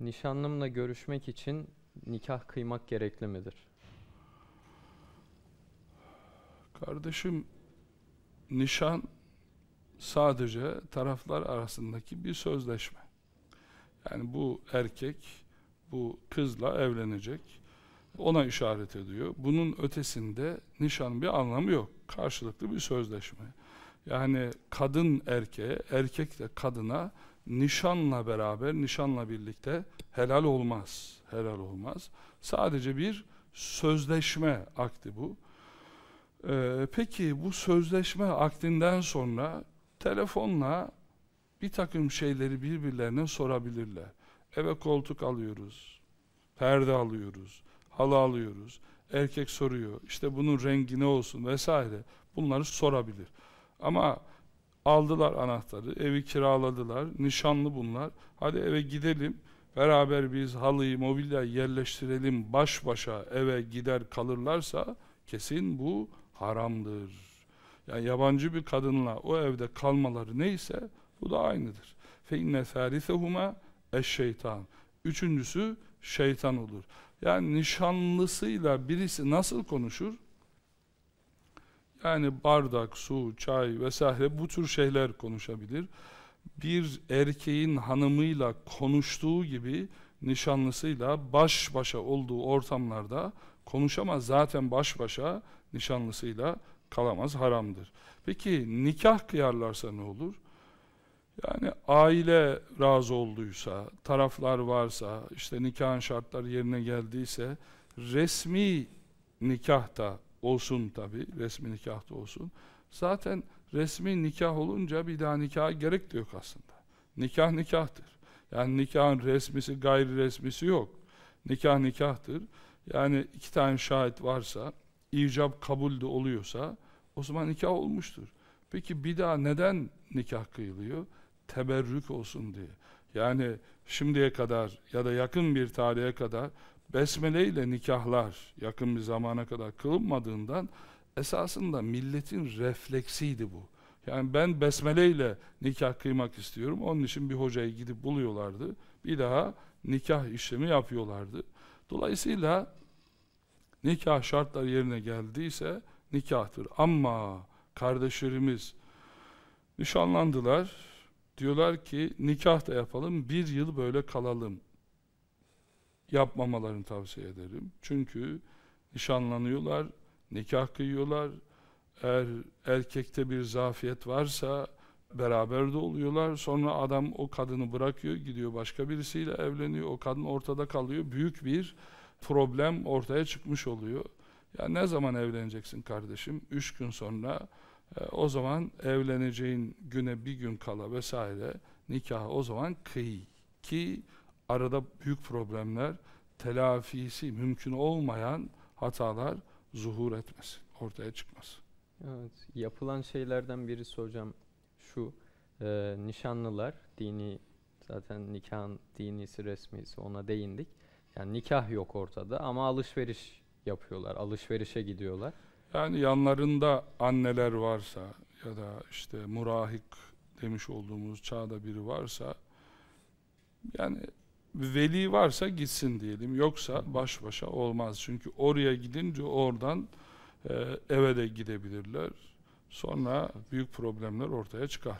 Nişanlımla görüşmek için nikah kıymak gerekli midir? Kardeşim nişan sadece taraflar arasındaki bir sözleşme. Yani bu erkek bu kızla evlenecek. Ona işaret ediyor. Bunun ötesinde nişan bir anlamı yok. Karşılıklı bir sözleşme. Yani kadın erkeğe, erkek de kadına nişanla beraber, nişanla birlikte helal olmaz. Helal olmaz. Sadece bir sözleşme akti bu. Ee, peki bu sözleşme akdinden sonra telefonla bir takım şeyleri birbirlerine sorabilirler. Eve koltuk alıyoruz, perde alıyoruz, halı alıyoruz. Erkek soruyor, işte bunun rengi ne olsun vesaire. Bunları sorabilir. Ama aldılar anahtarı, evi kiraladılar, nişanlı bunlar. Hadi eve gidelim, beraber biz halıyı, mobilyayı yerleştirelim, baş başa eve gider kalırlarsa kesin bu haramdır. Yani yabancı bir kadınla o evde kalmaları neyse bu da aynıdır. İnne thâlithehuma eşşeytan. Üçüncüsü şeytan olur. Yani nişanlısıyla birisi nasıl konuşur? Yani bardak, su, çay vesaire bu tür şeyler konuşabilir. Bir erkeğin hanımıyla konuştuğu gibi nişanlısıyla baş başa olduğu ortamlarda konuşamaz. Zaten baş başa nişanlısıyla kalamaz, haramdır. Peki nikah kıyarlarsa ne olur? Yani aile razı olduysa, taraflar varsa, işte nikahın şartları yerine geldiyse, resmi nikahta olsun tabi, resmi nikahta olsun. Zaten resmi nikah olunca bir daha nikaha gerek de yok aslında. Nikah nikahtır. Yani nikahın resmisi gayri resmisi yok. Nikah nikahtır. Yani iki tane şahit varsa, icap kabul de oluyorsa, o zaman nikah olmuştur. Peki bir daha neden nikah kıyılıyor? Teberrük olsun diye. Yani şimdiye kadar ya da yakın bir tarihe kadar besmele ile nikahlar yakın bir zamana kadar kılınmadığından esasında milletin refleksiydi bu. Yani ben besmele ile nikah kıymak istiyorum. Onun için bir hocayı gidip buluyorlardı. Bir daha nikah işlemi yapıyorlardı. Dolayısıyla nikah şartlar yerine geldiyse nikahtır. Ama kardeşlerimiz nişanlandılar. Diyorlar ki nikah da yapalım, bir yıl böyle kalalım. Yapmamalarını tavsiye ederim. Çünkü nişanlanıyorlar, nikah kıyıyorlar. Eğer erkekte bir zafiyet varsa beraber de oluyorlar. Sonra adam o kadını bırakıyor, gidiyor başka birisiyle evleniyor. O kadın ortada kalıyor. Büyük bir problem ortaya çıkmış oluyor. Ya ne zaman evleneceksin kardeşim? Üç gün sonra e, o zaman evleneceğin güne bir gün kala vesaire nikah o zaman kıy ki arada büyük problemler telafisi mümkün olmayan hatalar zuhur etmesin, ortaya çıkmasın. Evet, yapılan şeylerden birisi hocam şu, e, nişanlılar, dini, zaten nikahın dinisi, resmisi ona değindik. Yani nikah yok ortada ama alışveriş yapıyorlar, alışverişe gidiyorlar. Yani yanlarında anneler varsa ya da işte murahik demiş olduğumuz çağda biri varsa yani veli varsa gitsin diyelim. Yoksa baş başa olmaz. Çünkü oraya gidince oradan e, eve de gidebilirler. Sonra büyük problemler ortaya çıkar.